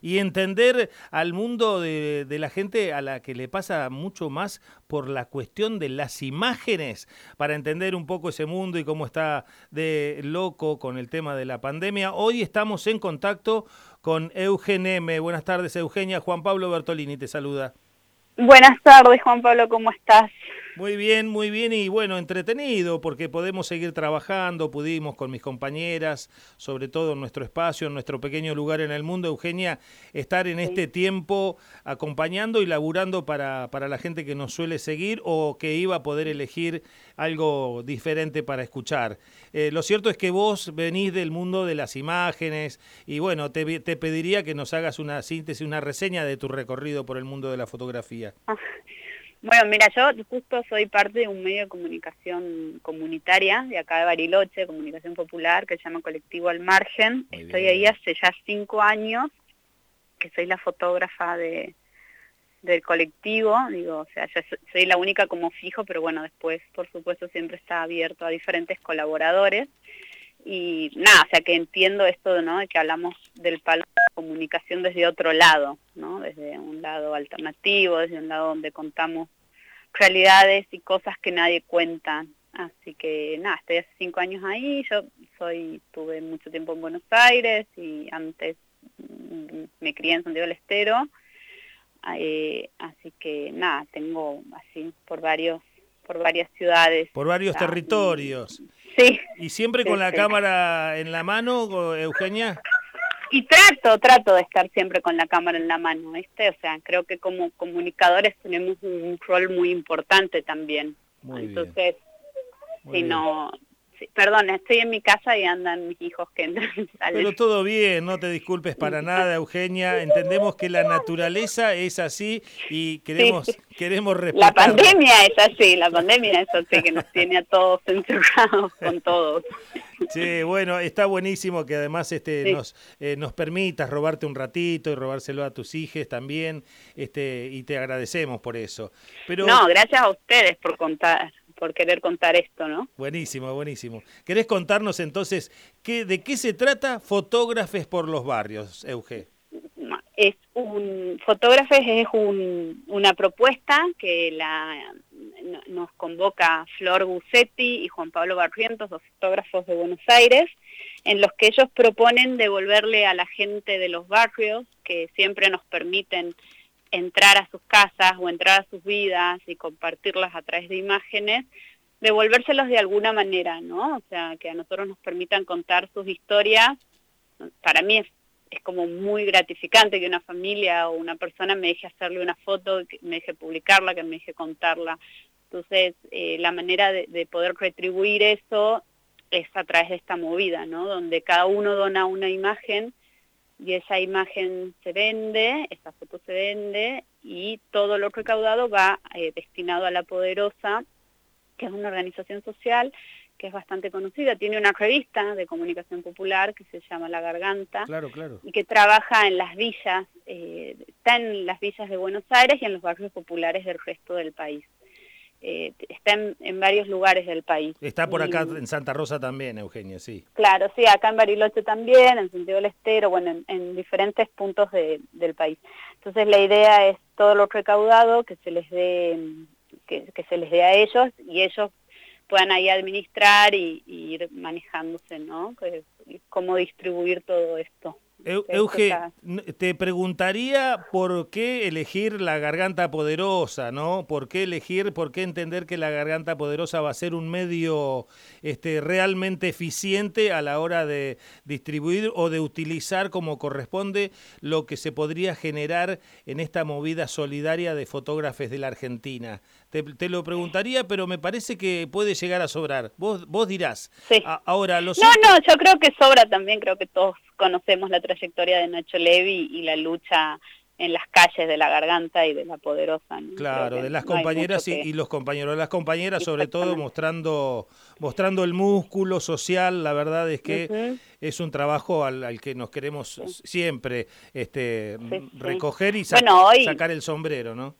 y entender al mundo de, la gente a la que le pasa mucho más por la cuestión de las imágenes, para entender un poco ese mundo y cómo está de loco con el tema de la pandemia. Hoy estamos en contacto con Eugen M. Buenas tardes, Eugenia. Juan Pablo Bertolini te saluda. Buenas tardes, Juan Pablo, ¿cómo estás? Muy bien, muy bien y bueno, entretenido porque podemos seguir trabajando, pudimos con mis compañeras, sobre todo en nuestro espacio, en nuestro pequeño lugar en el mundo, Eugenia, estar en este tiempo acompañando y laburando para, para la gente que nos suele seguir o que iba a poder elegir algo diferente para escuchar. Eh, lo cierto es que vos venís del mundo de las imágenes y bueno, te, te pediría que nos hagas una síntesis, una reseña de tu recorrido por el mundo de la fotografía. Ah, bueno, mira, yo justo soy parte de un medio de comunicación comunitaria de acá de Bariloche, comunicación popular, que se llama Colectivo Al Margen. Estoy ahí hace ya cinco años, que soy la fotógrafa de, del colectivo, digo, o sea, yo soy la única como fijo, pero bueno, después, por supuesto, siempre está abierto a diferentes colaboradores. Y nada, o sea, que entiendo esto, ¿no?, de que hablamos del palo comunicación desde otro lado, ¿no?, desde un lado alternativo, desde un lado donde contamos realidades y cosas que nadie cuenta. Así que nada, estoy hace cinco años ahí, yo soy, tuve mucho tiempo en Buenos Aires y antes mm, me crié en Santiago del Estero, eh, así que nada, tengo así por varios por varias ciudades. Por varios territorios. Sí. ¿Y siempre con la cámara en la mano, Eugenia? Y trato, trato de estar siempre con la cámara en la mano, ¿viste? O sea, creo que como comunicadores tenemos un rol muy importante también. Muy Entonces, si no, perdón, estoy en mi casa y andan mis hijos que entran y salen. Pero todo bien, no te disculpes para nada, Eugenia. Entendemos que la naturaleza es así y queremos, queremos La pandemia es así, la pandemia es así, que nos tiene a todos encerrados con todos. Sí, bueno, está buenísimo que además este nos eh, nos permitas robarte un ratito y robárselo a tus hijos también, este y te agradecemos por eso. Pero No, gracias a ustedes por contar por querer contar esto, ¿no? Buenísimo, buenísimo. ¿Querés contarnos entonces qué, de qué se trata Fotógrafes por los Barrios, Euge? Es un, Fotógrafes es un, una propuesta que la, nos convoca Flor Gussetti y Juan Pablo Barrientos, dos fotógrafos de Buenos Aires, en los que ellos proponen devolverle a la gente de los barrios, que siempre nos permiten entrar a sus casas o entrar a sus vidas y compartirlas a través de imágenes, devolvérselos de alguna manera, ¿no? O sea, que a nosotros nos permitan contar sus historias. Para mí es, es como muy gratificante que una familia o una persona me deje hacerle una foto, que me deje publicarla, que me deje contarla. Entonces, eh, la manera de, de poder retribuir eso es a través de esta movida, ¿no? Donde cada uno dona una imagen y esa imagen se vende, esa foto se vende y todo lo recaudado va eh, destinado a La Poderosa, que es una organización social que es bastante conocida, tiene una revista de comunicación popular que se llama La Garganta claro, claro. y que trabaja en las villas, eh, está en las villas de Buenos Aires y en los barrios populares del resto del país. Eh, está en, varios lugares del país. Está por acá en Santa Rosa también, Eugenia, sí. Claro, sí, acá en Bariloche también, en Santiago del Estero, bueno, en, diferentes puntos del país. Entonces la idea es todo lo recaudado que se les dé que, se les dé a ellos y ellos puedan ahí administrar y, y ir manejándose, ¿no? Cómo distribuir todo esto. Euge, te preguntaría por qué elegir la garganta poderosa, ¿no? ¿Por qué elegir, por qué entender que la garganta poderosa va a ser un medio este, realmente eficiente a la hora de distribuir o de utilizar como corresponde lo que se podría generar en esta movida solidaria de fotógrafos de la Argentina? Te, lo preguntaría, pero me parece que puede llegar a sobrar. Vos, vos dirás. Sí. ahora, los... No, no, yo creo que sobra también, creo que todos conocemos la trayectoria de Nacho Levi y la lucha en las calles de la garganta y de la poderosa. Claro, de las compañeras y, los compañeros, las compañeras sobre todo mostrando mostrando el músculo social, la verdad es que es un trabajo al, que nos queremos siempre este recoger y sacar el sombrero, ¿no?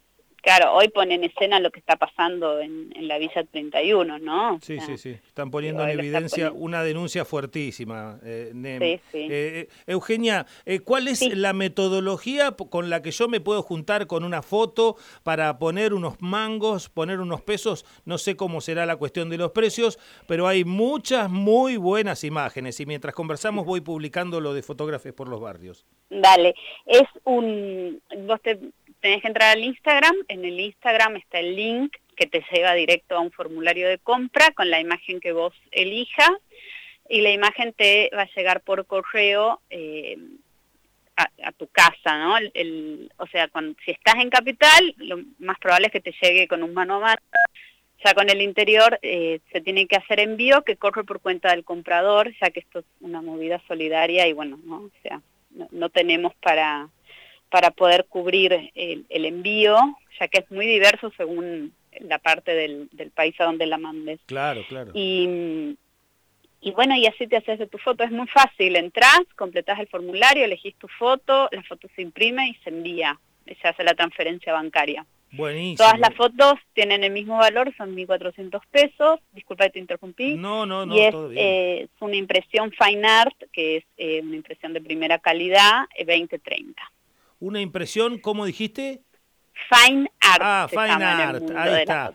Claro, hoy ponen en escena lo que está pasando en, la Villa 31, ¿no? sí, sí, sí. Están poniendo en evidencia una denuncia fuertísima. Eh, sí, sí. Eh, eh, Eugenia, ¿cuál es la metodología con la que yo me puedo juntar con una foto para poner unos mangos, poner unos pesos? No sé cómo será la cuestión de los precios, pero hay muchas muy buenas imágenes y mientras conversamos voy publicando lo de fotógrafos por los barrios. Dale, es un... Vos te tenés que entrar al Instagram, en el Instagram está el link que te lleva directo a un formulario de compra con la imagen que vos elijas y la imagen te va a llegar por correo eh, a, tu casa, ¿no? O sea, cuando, si estás en capital, lo más probable es que te llegue con un mano a mano. Ya con el interior eh, se tiene que hacer envío que corre por cuenta del comprador, ya que esto es una movida solidaria y bueno, ¿no? O sea, no tenemos para, para poder cubrir el, envío, ya que es muy diverso según la parte del, país a donde la mandes. Claro, claro. Y, y bueno, y así te haces de tu foto. Es muy fácil, entras, completas el formulario, elegís tu foto, la foto se imprime y se envía. Se hace la transferencia bancaria. Buenísimo. Todas las fotos tienen el mismo valor, son 1.400 pesos. Disculpa que te interrumpí. No, no, no, y es, eh, es una impresión Fine Art, que es eh, una impresión de primera calidad, 2030. Una impresión, ¿cómo dijiste? Fine Art. Ah, Fine Art, ahí está.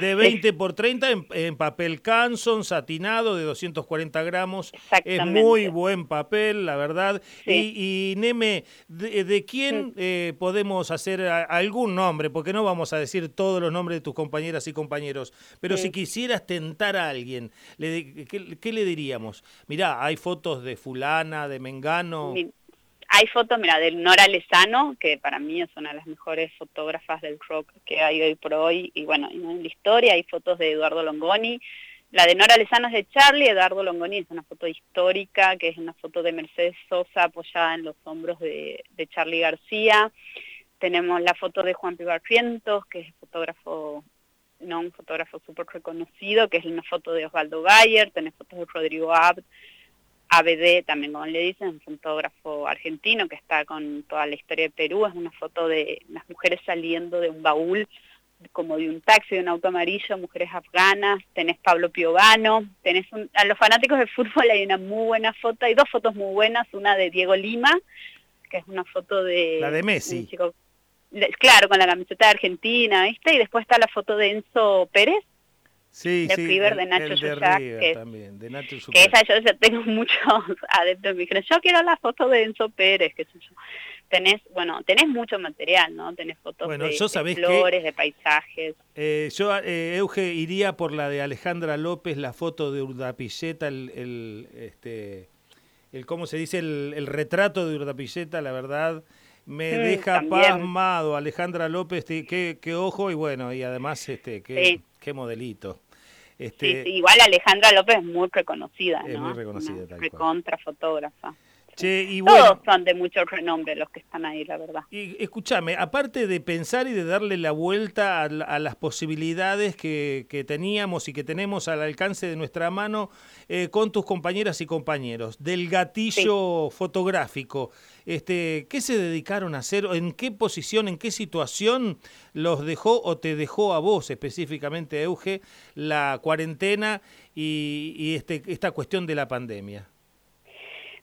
De 20 por 30 en, papel Canson, satinado de 240 gramos. Es muy buen papel, la verdad. Y, Neme, ¿de, quién eh, podemos hacer algún nombre? Porque no vamos a decir todos los nombres de tus compañeras y compañeros. Pero si quisieras tentar a alguien, ¿qué, le diríamos? Mirá, hay fotos de fulana, de Mengano. Hay fotos, mira, de Nora Lezano, que para mí es una de las mejores fotógrafas del rock que hay hoy por hoy, y bueno, en la historia hay fotos de Eduardo Longoni. La de Nora Lezano es de Charlie, Eduardo Longoni es una foto histórica, que es una foto de Mercedes Sosa apoyada en los hombros de, Charlie García. Tenemos la foto de Juan Pibarrientos, que es fotógrafo no un fotógrafo súper reconocido, que es una foto de Osvaldo Bayer, tenés fotos de Rodrigo Abd, ABD, también como le dicen, un fotógrafo argentino que está con toda la historia de Perú, es una foto de las mujeres saliendo de un baúl, como de un taxi, de un auto amarillo, mujeres afganas, tenés Pablo Piovano, tenés a los fanáticos de fútbol hay una muy buena foto, hay dos fotos muy buenas, una de Diego Lima, que es una foto de... La de Messi. claro, con la camiseta de Argentina, ¿viste? Y después está la foto de Enzo Pérez, Sí, de sí, de Nacho que, también, de Nacho que esa yo tengo muchos adeptos me dijeron, yo quiero la foto de Enzo Pérez, qué sé yo. Tenés, bueno, tenés mucho material, ¿no? Tenés fotos de, flores, de paisajes. Eh, yo, eh, Euge, iría por la de Alejandra López, la foto de Urdapilleta, el, el, este, el ¿cómo se dice? El, el retrato de Urdapilleta, la verdad me mm, deja pasmado Alejandra López, qué, qué, ojo y bueno, y además este qué, qué modelito. Este, igual Alejandra López es muy reconocida, es muy reconocida, Una recontra fotógrafa. Y Todos son de mucho renombre los que están ahí, la verdad. Y escúchame, aparte de pensar y de darle la vuelta a, las posibilidades que, que, teníamos y que tenemos al alcance de nuestra mano eh, con tus compañeras y compañeros, del gatillo fotográfico, este, ¿qué se dedicaron a hacer? ¿En qué posición, en qué situación los dejó o te dejó a vos específicamente, Euge, la cuarentena y, y este, esta cuestión de la pandemia?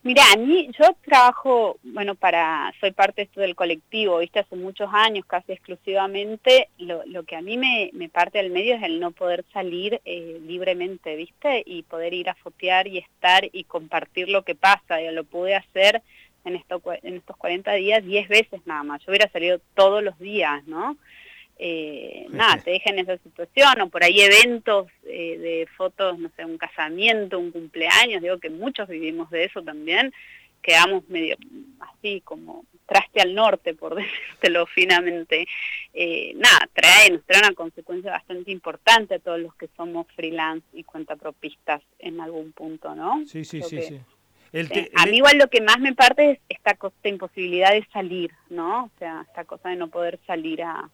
Mira, a mí, yo trabajo, bueno, para, soy parte esto del colectivo, viste, hace muchos años, casi exclusivamente, lo, lo que a mí me, me, parte del medio es el no poder salir eh, libremente, viste, y poder ir a fotear y estar y compartir lo que pasa, y lo pude hacer en, esto, en estos 40 días 10 veces nada más, yo hubiera salido todos los días, ¿no? Eh, nada, te deja en esa situación, o por ahí eventos eh, de fotos, no sé, un casamiento, un cumpleaños, digo que muchos vivimos de eso también, quedamos medio así como traste al norte, por decírtelo finamente. Eh, nada, trae, nos trae una consecuencia bastante importante a todos los que somos freelance y cuentapropistas en algún punto, ¿no? Sí, sí, sí, sí. A mí igual lo que más me parte es esta, esta imposibilidad de salir, ¿no? O sea, esta cosa de no poder salir a,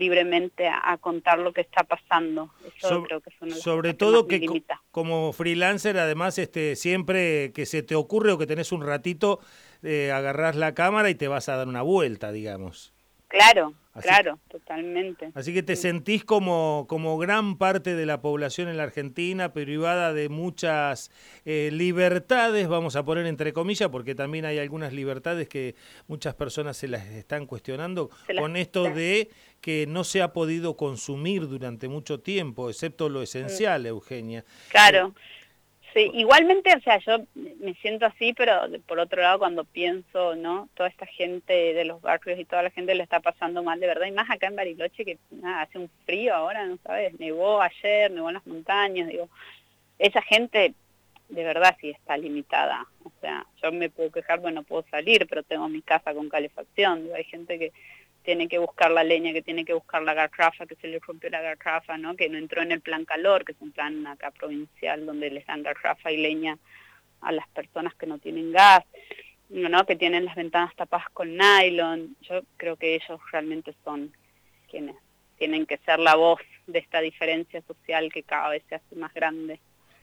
libremente a, contar lo que está pasando. Eso creo que es sobre todo que, como freelancer, además, este siempre que se te ocurre o que tenés un ratito, eh, agarrás la cámara y te vas a dar una vuelta, digamos. Claro, claro, totalmente. Así que te sentís como, como gran parte de la población en la Argentina, privada de muchas eh, libertades, vamos a poner entre comillas, porque también hay algunas libertades que muchas personas se las están cuestionando con esto de que no se ha podido consumir durante mucho tiempo, excepto lo esencial, Eugenia. Claro. Eh, Sí, igualmente, o sea, yo me siento así, pero por otro lado cuando pienso, ¿no? Toda esta gente de los barrios y toda la gente le está pasando mal de verdad, y más acá en Bariloche que nada, hace un frío ahora, ¿no sabes? Nevó ayer, nevó en las montañas, digo, esa gente de verdad sí está limitada, o sea, yo me puedo quejar, bueno, puedo salir, pero tengo mi casa con calefacción, hay gente que tiene que buscar la leña, que tiene que buscar la garrafa, que se le rompió la garrafa, ¿no? que no entró en el plan calor, que es un plan acá provincial donde les dan garrafa y leña a las personas que no tienen gas, ¿no? que tienen las ventanas tapadas con nylon. Yo creo que ellos realmente son quienes tienen que ser la voz de esta diferencia social que cada vez se hace más grande.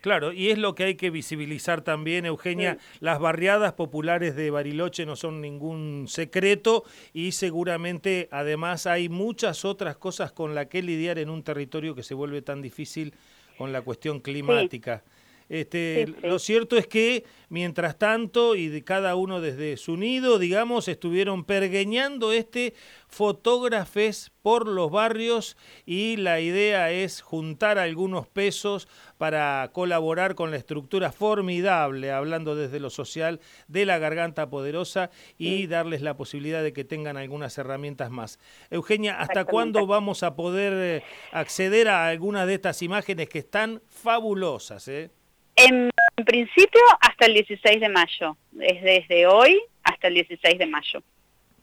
Claro, y es lo que hay que visibilizar también, Eugenia. Las barriadas populares de Bariloche no son ningún secreto y seguramente además hay muchas otras cosas con las que lidiar en un territorio que se vuelve tan difícil con la cuestión climática. Este, Lo cierto es que, mientras tanto, y de cada uno desde su nido, digamos, estuvieron pergueñando este fotógrafes por los barrios y la idea es juntar algunos pesos para colaborar con la estructura formidable, hablando desde lo social, de la Garganta Poderosa y darles la posibilidad de que tengan algunas herramientas más. Eugenia, ¿hasta cuándo vamos a poder eh, acceder a algunas de estas imágenes que están fabulosas? Eh? En principio hasta el 16 de mayo, es desde hoy hasta el 16 de mayo.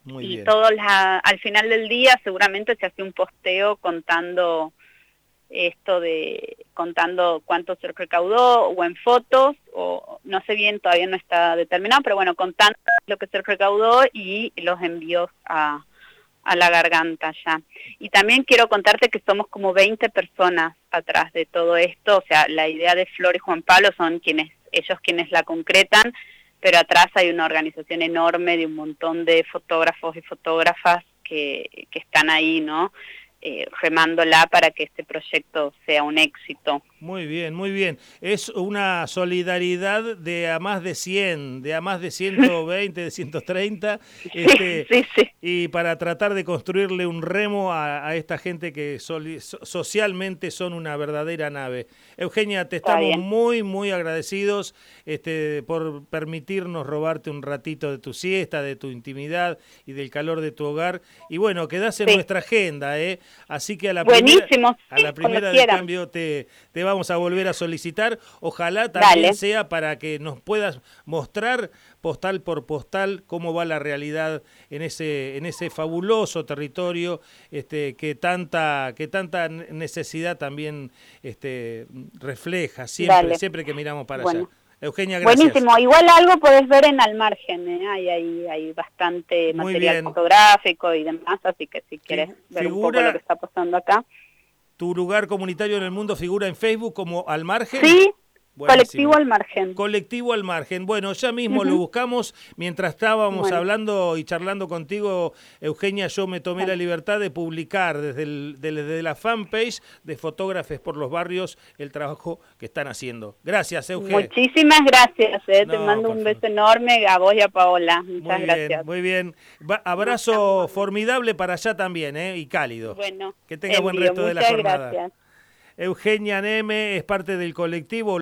Muy y todos al final del día seguramente se hace un posteo contando esto de contando cuánto se recaudó o en fotos o no sé bien todavía no está determinado pero bueno contando lo que se recaudó y los envíos a, a la garganta ya. Y también quiero contarte que somos como 20 personas atrás de todo esto, o sea, la idea de Flor y Juan Pablo son quienes, ellos quienes la concretan, pero atrás hay una organización enorme de un montón de fotógrafos y fotógrafas que, que están ahí, ¿no? Eh, remándola para que este proyecto sea un éxito. Muy bien, muy bien. Es una solidaridad de a más de 100, de a más de 120, de 130, este, sí, sí. y para tratar de construirle un remo a, esta gente que socialmente son una verdadera nave. Eugenia, te estamos muy, muy agradecidos este, por permitirnos robarte un ratito de tu siesta, de tu intimidad y del calor de tu hogar. Y bueno, quedás en nuestra agenda, ¿eh? Así que a la primera, a la primera de cambio te, te vamos a volver a solicitar. Ojalá también sea para que nos puedas mostrar postal por postal cómo va la realidad en ese en ese fabuloso territorio este que tanta que tanta necesidad también este refleja siempre siempre que miramos para allá. Eugenia, gracias. Buenísimo. Igual algo puedes ver en al margen, ¿eh? hay, hay, hay bastante material fotográfico y demás, así que si quieres ver un poco lo que está pasando acá. ¿Tu lugar comunitario en el mundo figura en Facebook como al margen? Colectivo al margen. Colectivo al margen. Bueno, ya mismo lo buscamos. Mientras estábamos hablando y charlando contigo, Eugenia, yo me tomé la libertad de publicar desde, el, desde la fanpage de Fotógrafes por los Barrios el trabajo que están haciendo. Gracias, Eugenia. Muchísimas gracias. Eh. Te mando un beso enorme a vos y a Paola. Muchas gracias. muy bien. abrazo formidable para allá también eh, y cálido. Bueno. Que tenga buen resto de la jornada. Gracias. Eugenia Neme es parte del colectivo.